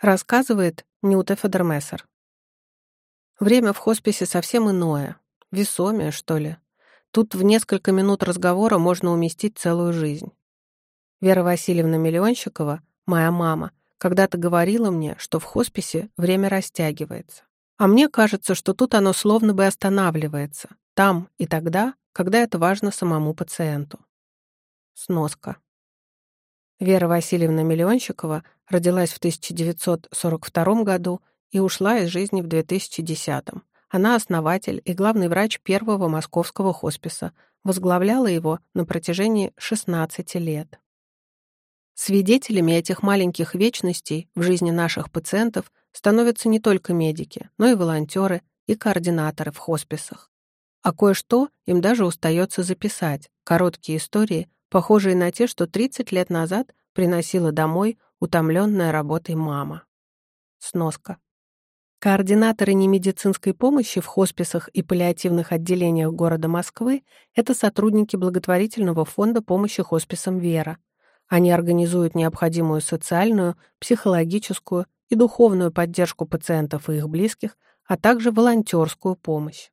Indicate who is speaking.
Speaker 1: Рассказывает Нюта Федермессер. Время в хосписе совсем иное. Весомее, что ли. Тут в несколько минут разговора можно уместить целую жизнь. Вера Васильевна Миллионщикова, моя мама, когда-то говорила мне, что в хосписе время растягивается. А мне кажется, что тут оно словно бы останавливается. Там и тогда, когда это важно самому пациенту. Сноска. Вера Васильевна Миллионщикова родилась в 1942 году и ушла из жизни в 2010. Она основатель и главный врач первого московского хосписа, возглавляла его на протяжении 16 лет. Свидетелями этих маленьких вечностей в жизни наших пациентов становятся не только медики, но и волонтеры и координаторы в хосписах. А кое-что им даже устается записать, короткие истории, похожие на те, что 30 лет назад приносила домой утомленная работой мама. Сноска. Координаторы немедицинской помощи в хосписах и паллиативных отделениях города Москвы – это сотрудники благотворительного фонда помощи хосписам «Вера», они организуют необходимую социальную, психологическую и духовную поддержку пациентов и их близких, а также волонтерскую помощь.